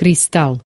кристалл.